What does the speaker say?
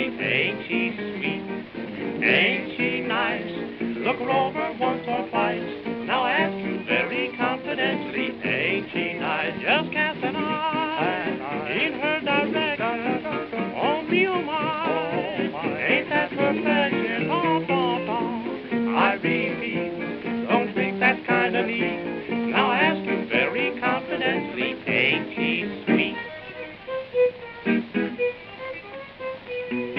Ain't she sweet? Ain't she nice? Look, Rose. Mm-hmm.